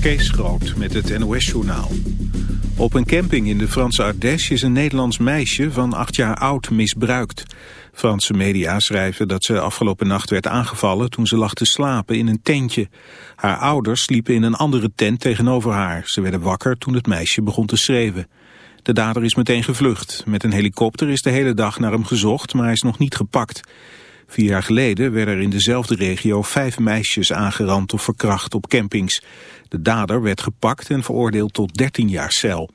Kees Groot met het NOS-journaal. Op een camping in de Franse Ardèche is een Nederlands meisje van acht jaar oud misbruikt. Franse media schrijven dat ze afgelopen nacht werd aangevallen toen ze lag te slapen in een tentje. Haar ouders sliepen in een andere tent tegenover haar. Ze werden wakker toen het meisje begon te schreeuwen. De dader is meteen gevlucht. Met een helikopter is de hele dag naar hem gezocht, maar hij is nog niet gepakt. Vier jaar geleden werden er in dezelfde regio vijf meisjes aangerand of verkracht op campings. De dader werd gepakt en veroordeeld tot 13 jaar cel.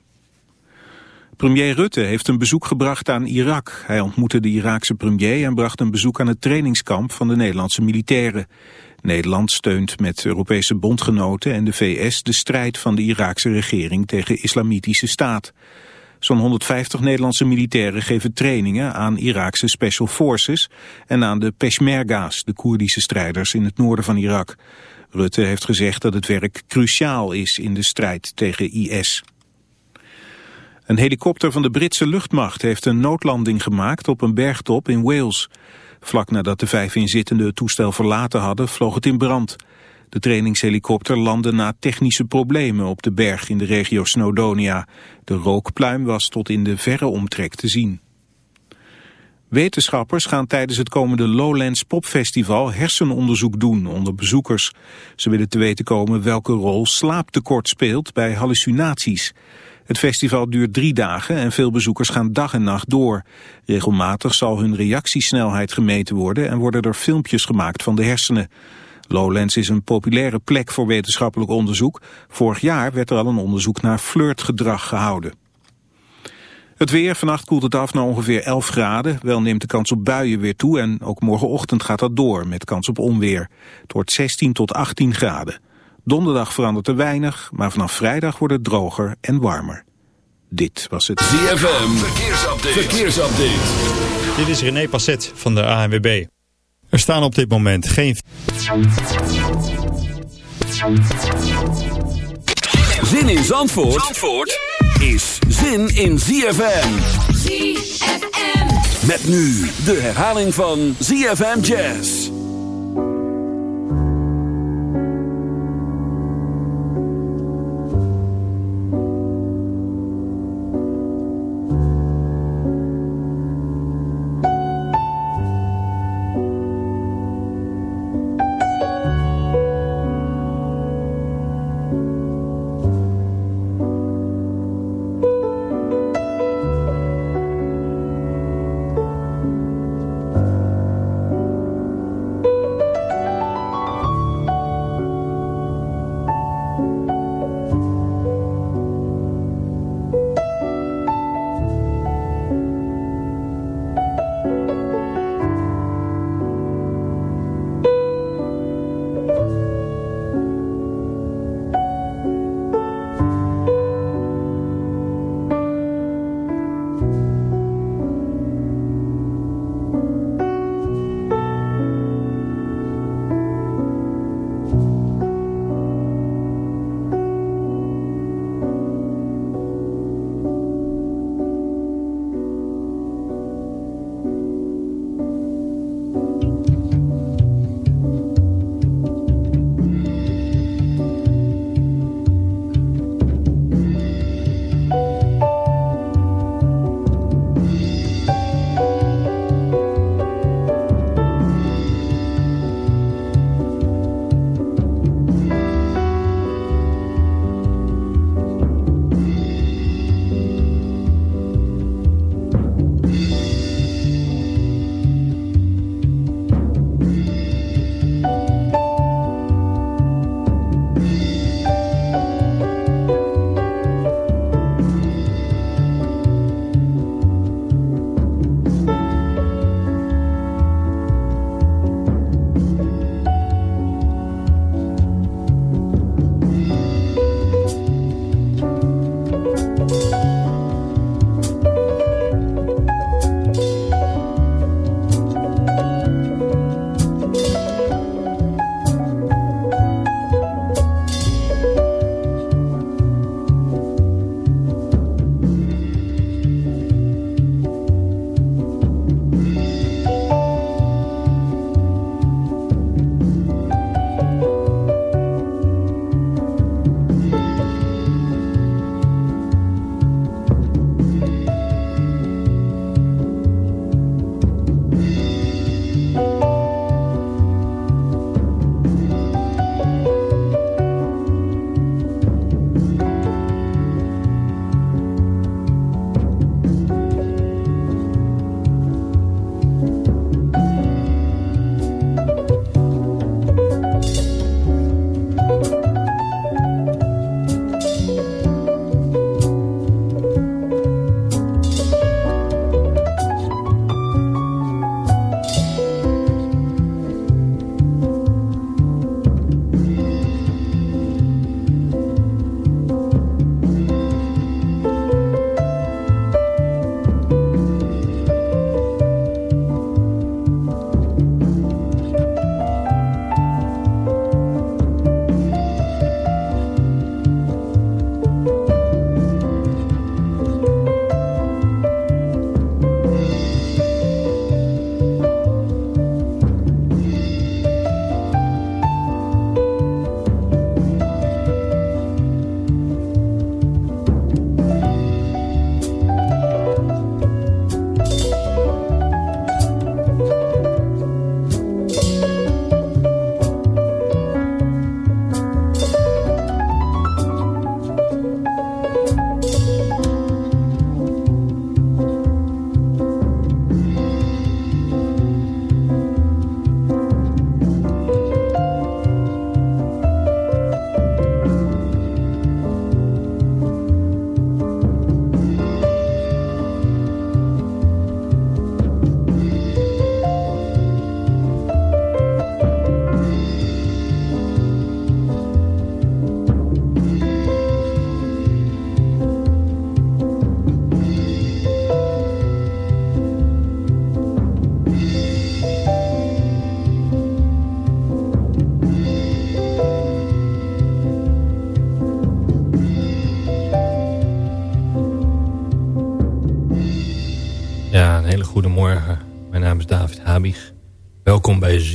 Premier Rutte heeft een bezoek gebracht aan Irak. Hij ontmoette de Iraakse premier en bracht een bezoek aan het trainingskamp van de Nederlandse militairen. Nederland steunt met Europese bondgenoten en de VS de strijd van de Iraakse regering tegen islamitische staat. Zo'n 150 Nederlandse militairen geven trainingen aan Iraakse Special Forces en aan de Peshmerga's, de Koerdische strijders in het noorden van Irak. Rutte heeft gezegd dat het werk cruciaal is in de strijd tegen IS. Een helikopter van de Britse luchtmacht heeft een noodlanding gemaakt op een bergtop in Wales. Vlak nadat de vijf inzittenden het toestel verlaten hadden, vloog het in brand. De trainingshelikopter landde na technische problemen op de berg in de regio Snowdonia. De rookpluim was tot in de verre omtrek te zien. Wetenschappers gaan tijdens het komende Lowlands Popfestival hersenonderzoek doen onder bezoekers. Ze willen te weten komen welke rol slaaptekort speelt bij hallucinaties. Het festival duurt drie dagen en veel bezoekers gaan dag en nacht door. Regelmatig zal hun reactiesnelheid gemeten worden en worden er filmpjes gemaakt van de hersenen. Lowlands is een populaire plek voor wetenschappelijk onderzoek. Vorig jaar werd er al een onderzoek naar flirtgedrag gehouden. Het weer, vannacht koelt het af naar ongeveer 11 graden. Wel neemt de kans op buien weer toe en ook morgenochtend gaat dat door met kans op onweer. Het wordt 16 tot 18 graden. Donderdag verandert er weinig, maar vanaf vrijdag wordt het droger en warmer. Dit was het ZFM Verkeersupdate. Verkeersupdate. Dit is René Passet van de ANWB. Er staan op dit moment geen... Zin in Zandvoort, Zandvoort is zin in ZFM. ZFM. Met nu de herhaling van ZFM Jazz.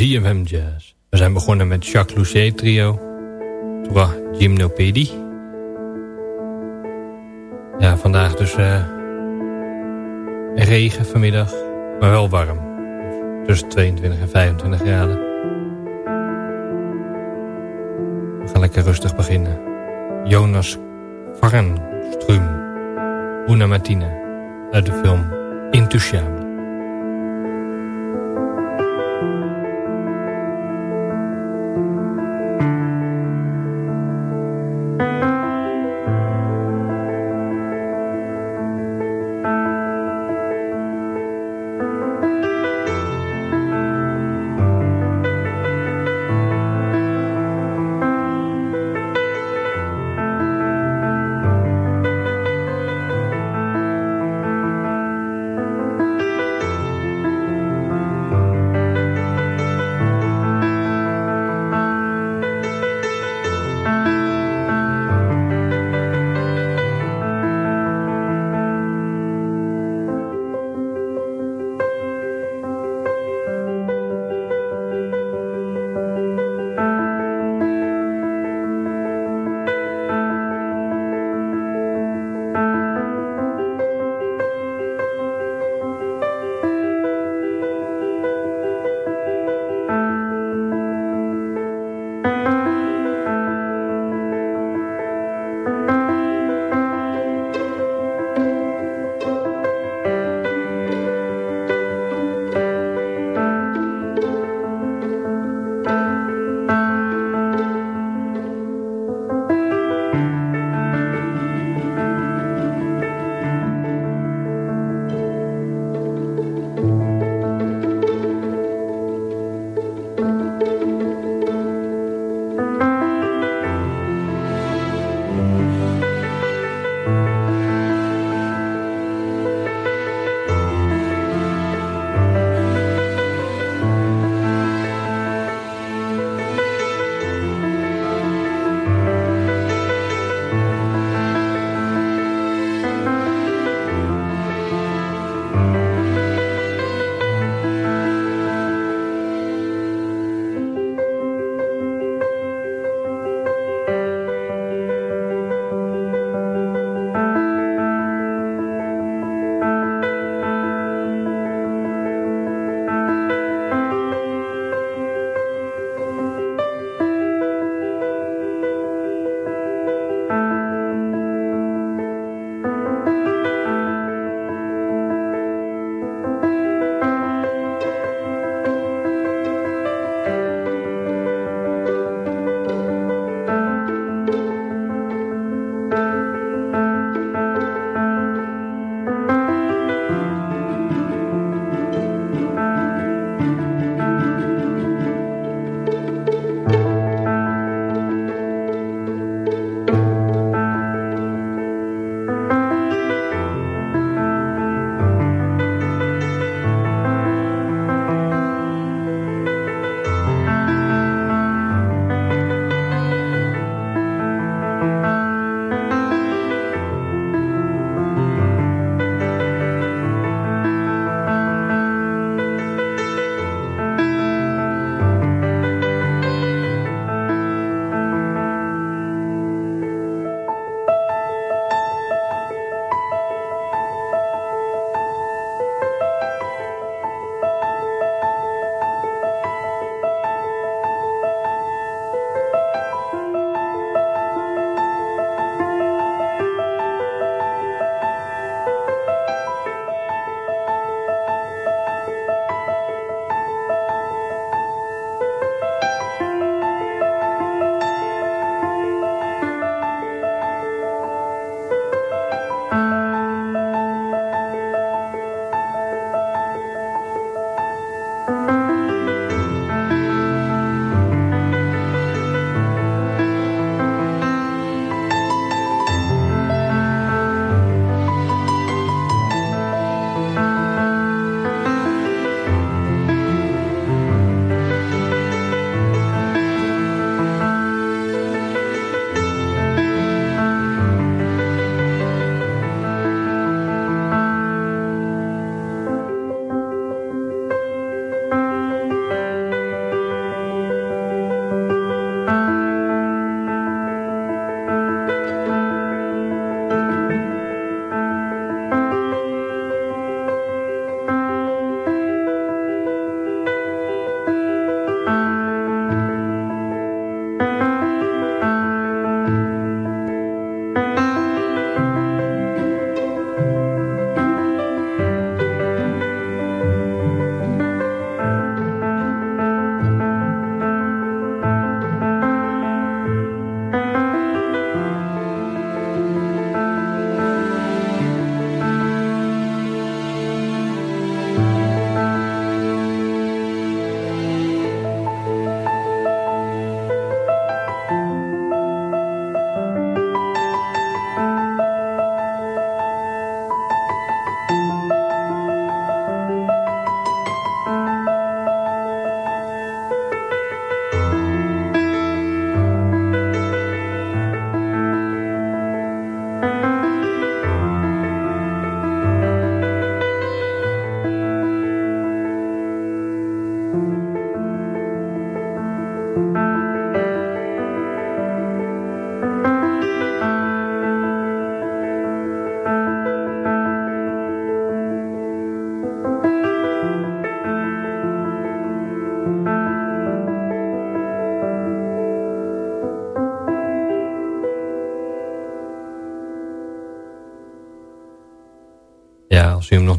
ZFM Jazz. We zijn begonnen met Jacques Lucet trio. Trois Gymnopédie. Ja, vandaag dus uh, regen vanmiddag, maar wel warm. Tussen 22 en 25 graden. We gaan lekker rustig beginnen. Jonas Varnström, Una Martina, uit de film Intouchable.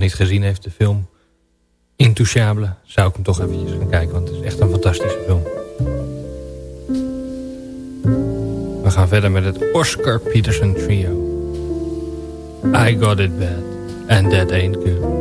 Niet gezien heeft, de film Intouchable... zou ik hem toch eventjes gaan kijken, want het is echt een fantastische film. We gaan verder met het Oscar Peterson Trio. I Got It Bad, and That Ain't Good.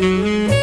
Música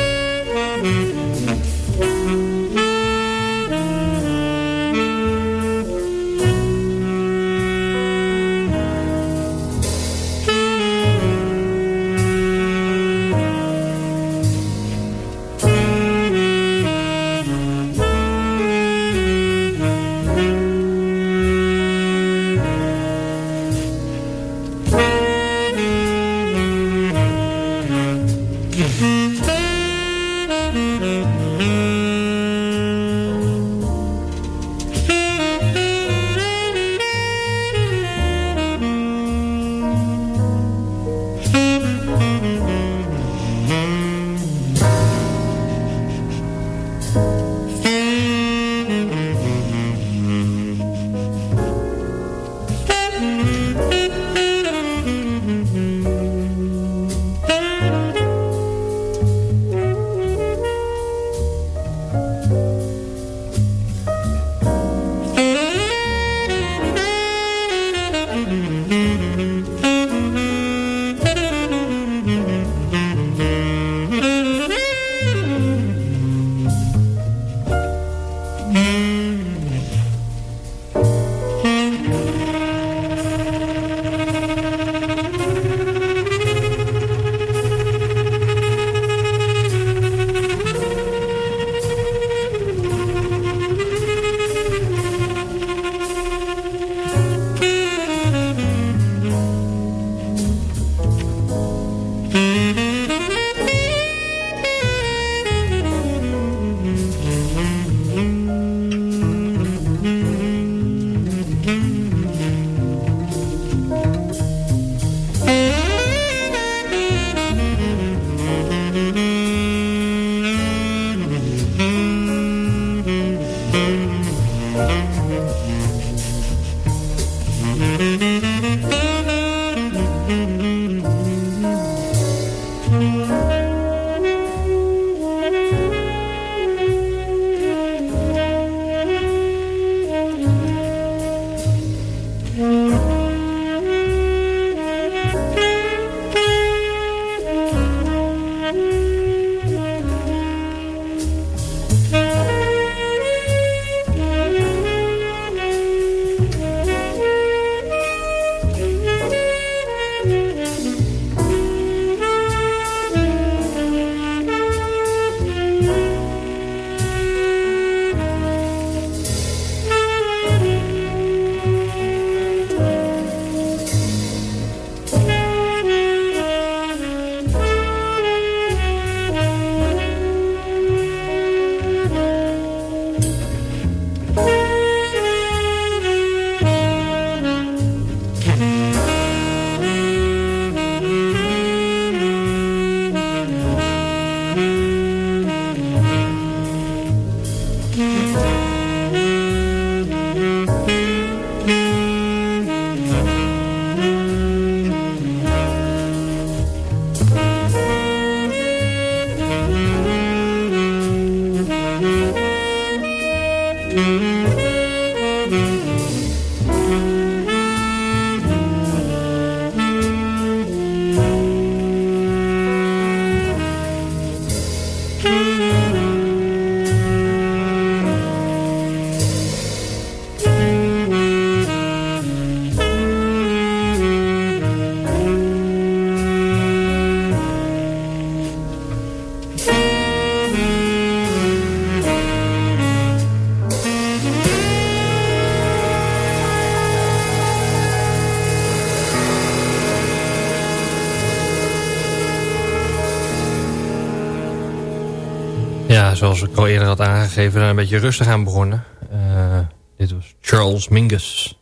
zoals ik al eerder had aangegeven, een beetje rustig aan begonnen. Uh, dit was Charles Mingus.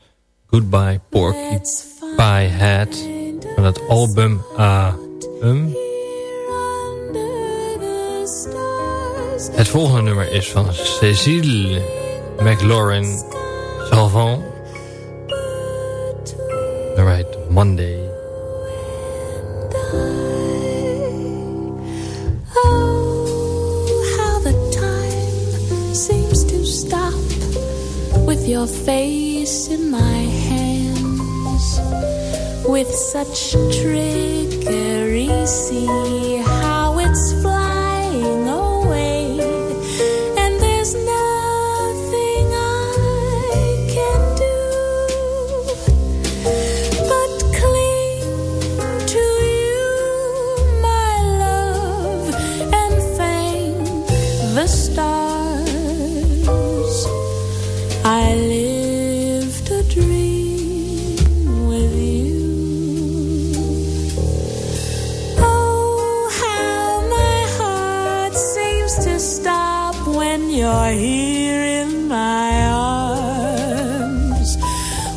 Goodbye Porky Pie Hat. Van het album A. Um. Het volgende nummer is van Cécile McLaurin Salvant. Nummer Monday.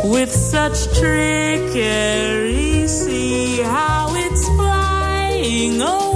With such trickery. See how it's flying away.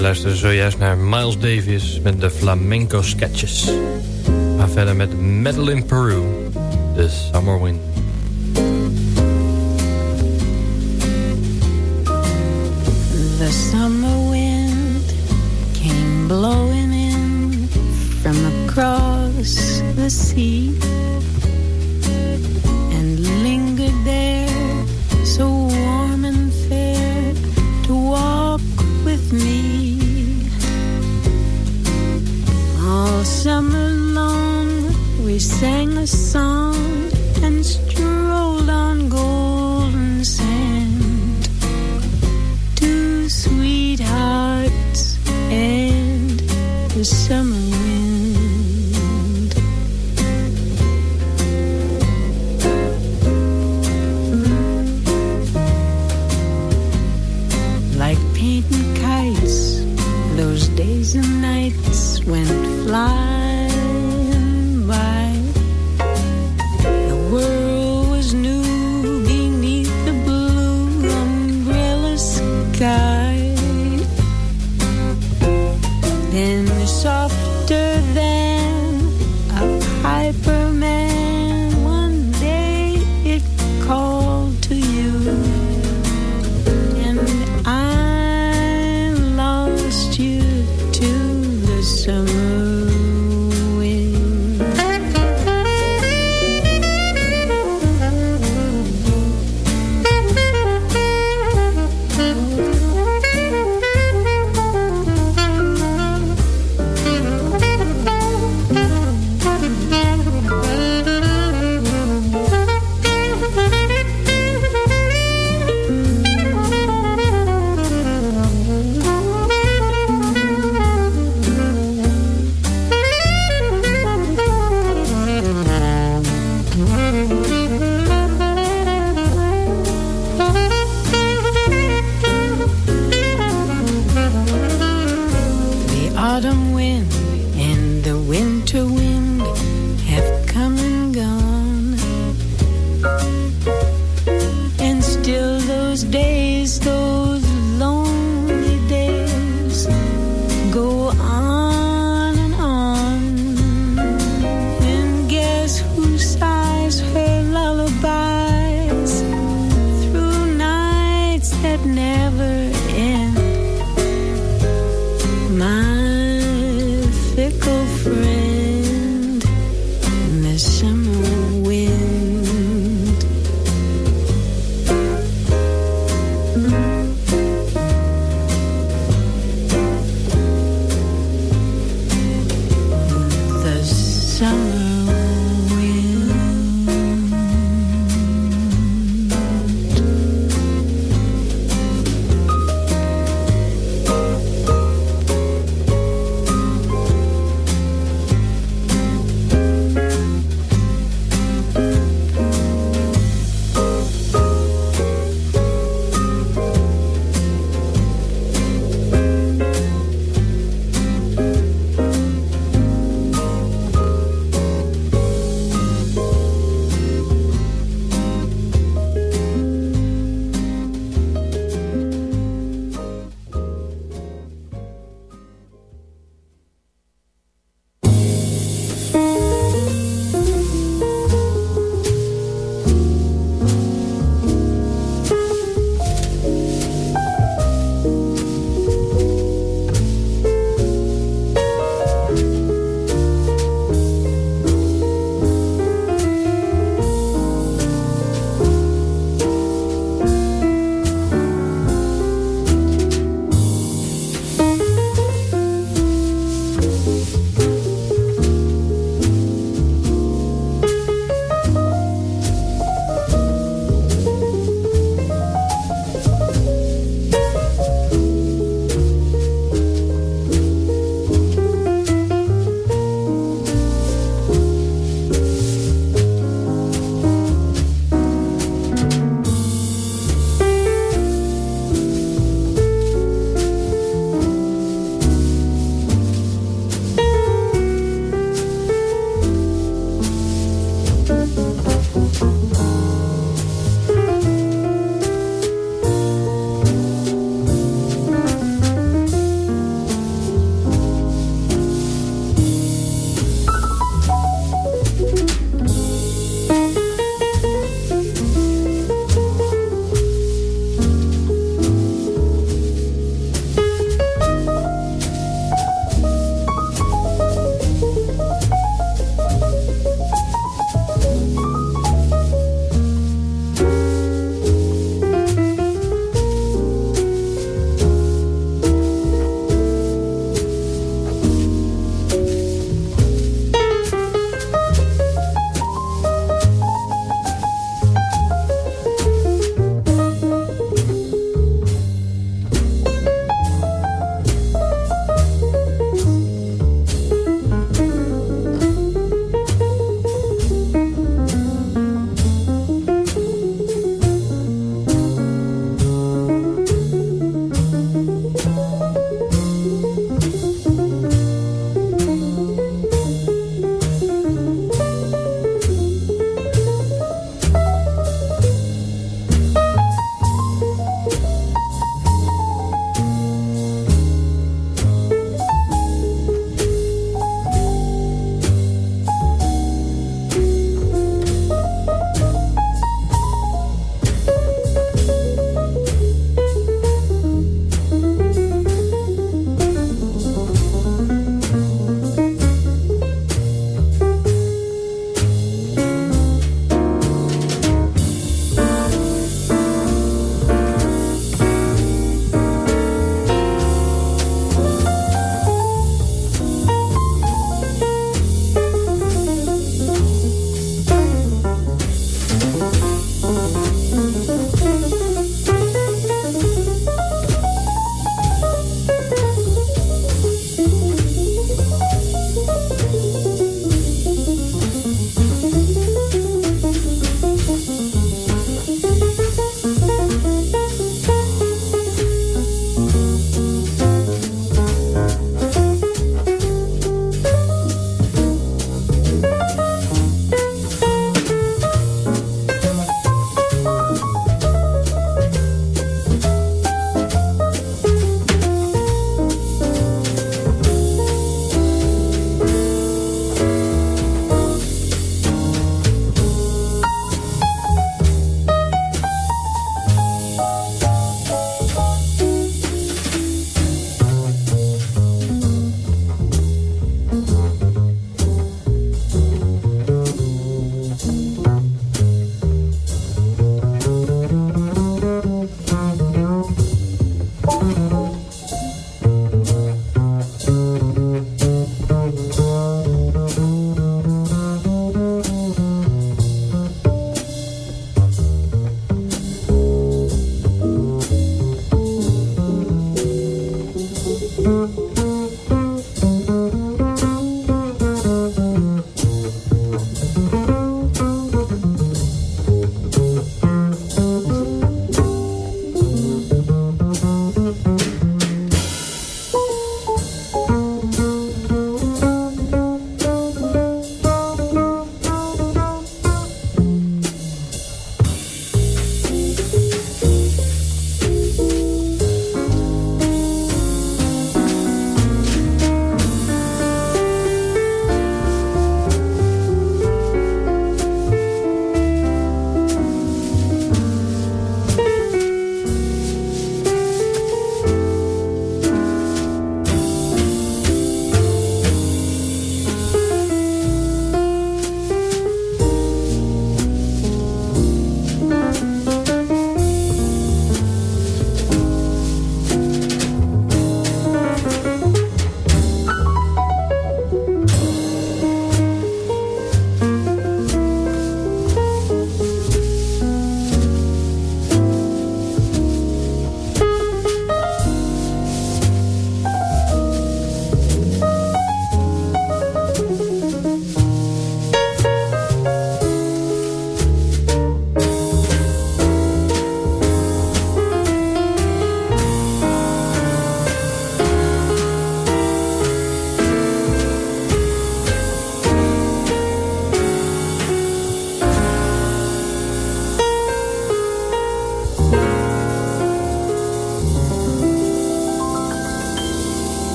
We luisteren zojuist naar Miles Davis met de Flamenco Sketches. Gaan verder met Metal in Peru, The Summer Wind. The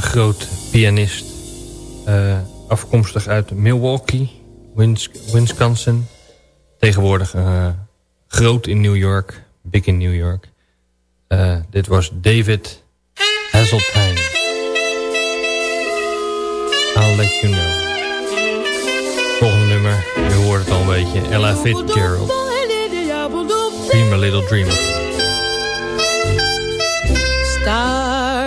groot pianist. Uh, afkomstig uit Milwaukee, Wisconsin. Tegenwoordig uh, groot in New York, big in New York. Uh, dit was David Hazeltine. I'll let you know. Volgende nummer, u hoort het al een beetje. Ella Fitzgerald. Dream a little dream.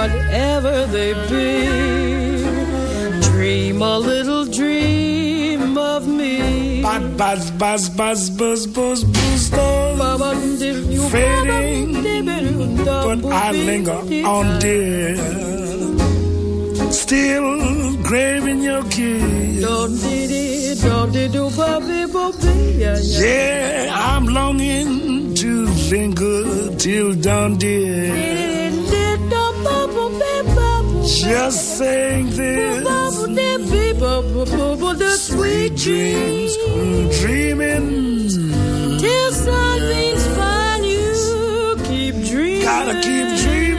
Whatever they be, dream a little dream of me. Buzz, buzz, buzz, buzz, buzz, buzz, buzz. buzz. Fading, but I linger on, dear. Still craving your kiss. Yeah, I'm longing to linger till dawn, dear. Just saying this. Sweet dreams, dreaming. Till sunbeams find you, keep dreaming. Gotta keep dreaming.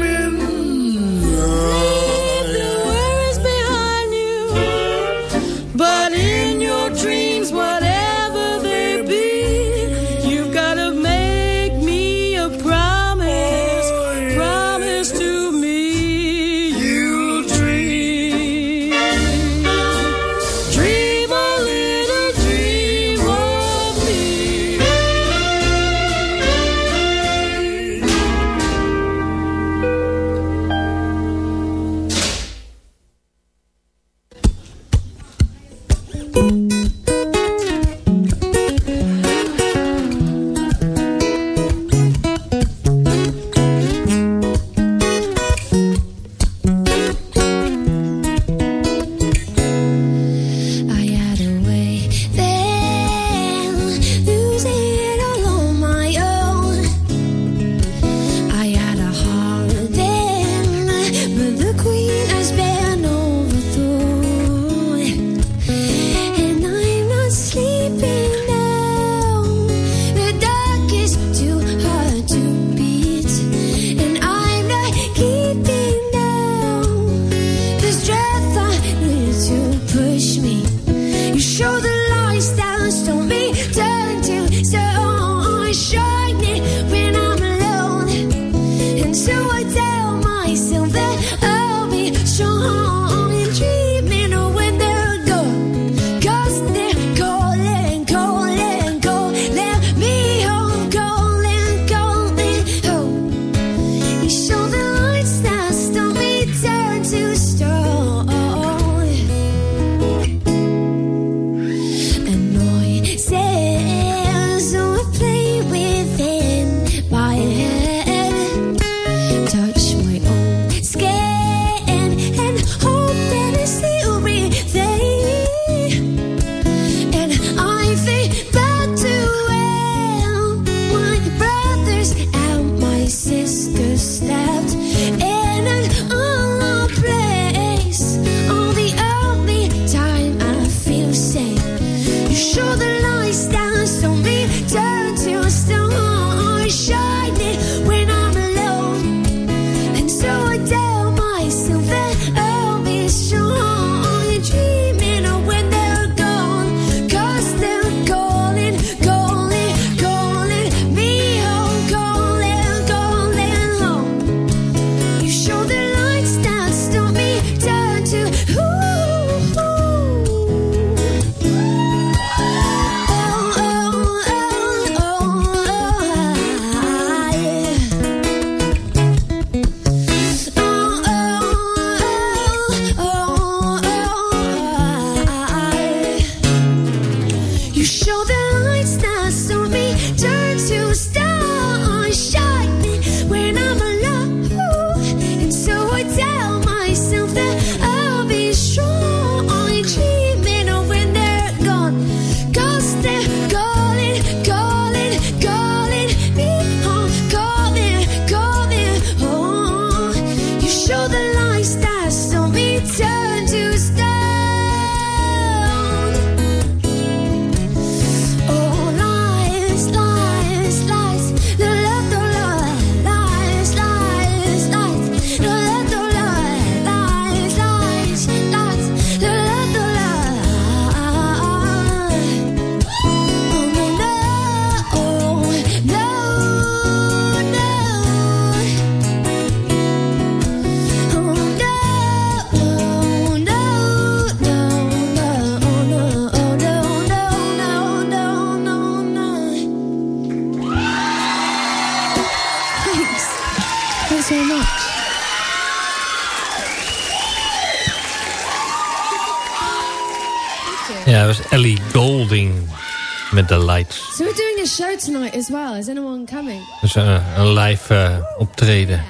Is anyone coming? Dus eh, een live eh, optreden.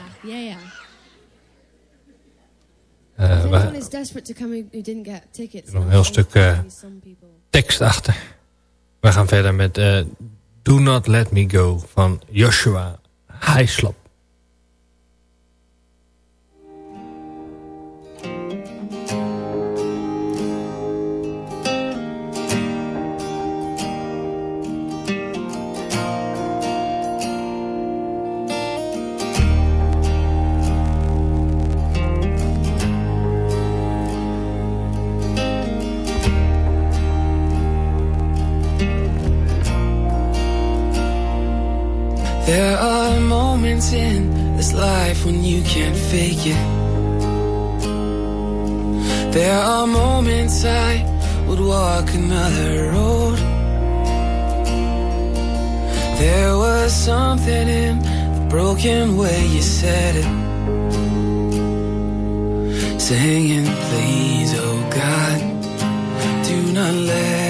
If we- anyone is desperate to come who, didn't get tickets, Nog een heel stuk eh, tekst achter. We gaan verder met Do Not Let Me Go van Joshua Heislop. In this life when you can't fake it. There are moments I would walk another road. There was something in the broken way you said it. Singing, please, oh God, do not let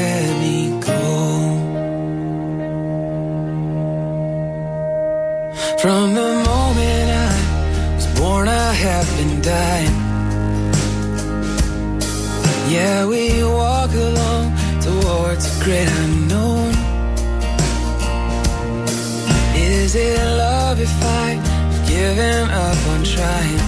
have dying. Yeah, we walk along towards a great unknown. Is it love if I've given up on trying?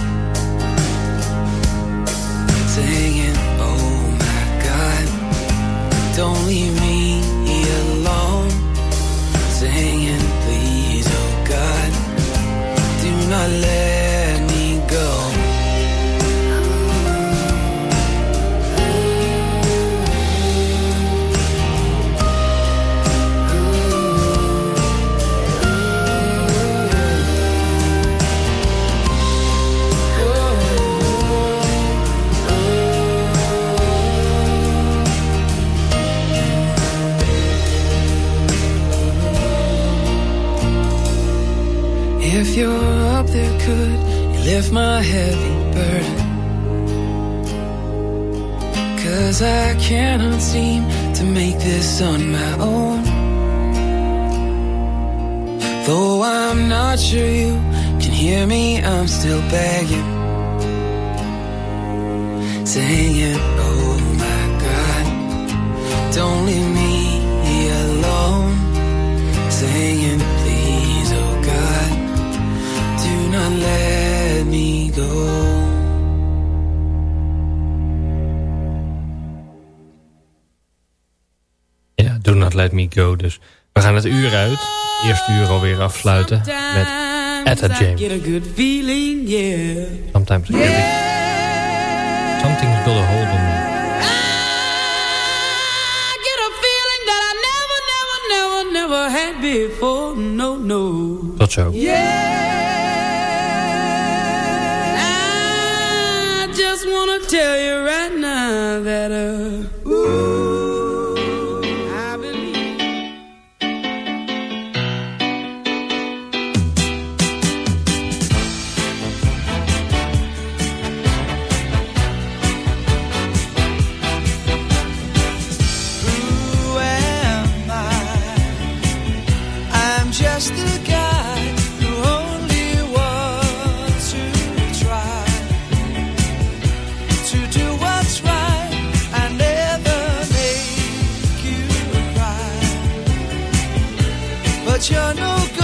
Lift my heavy burden? Cause I cannot seem to make this on my own. Though I'm not sure you can hear me, I'm still begging. Singing, oh my God, don't leave me alone. Singing, please, oh God, do not let Let Me Go. Dus we gaan het uur uit. Eerste uur alweer afsluiten met Etta James. Get a good feeling, yeah. Sometimes I get it. Something's got a hold on me. I get a feeling that I never, never, never, never had before. No, no. Tot zo. I just wanna tell you right now that uh, ooh, but you're no good.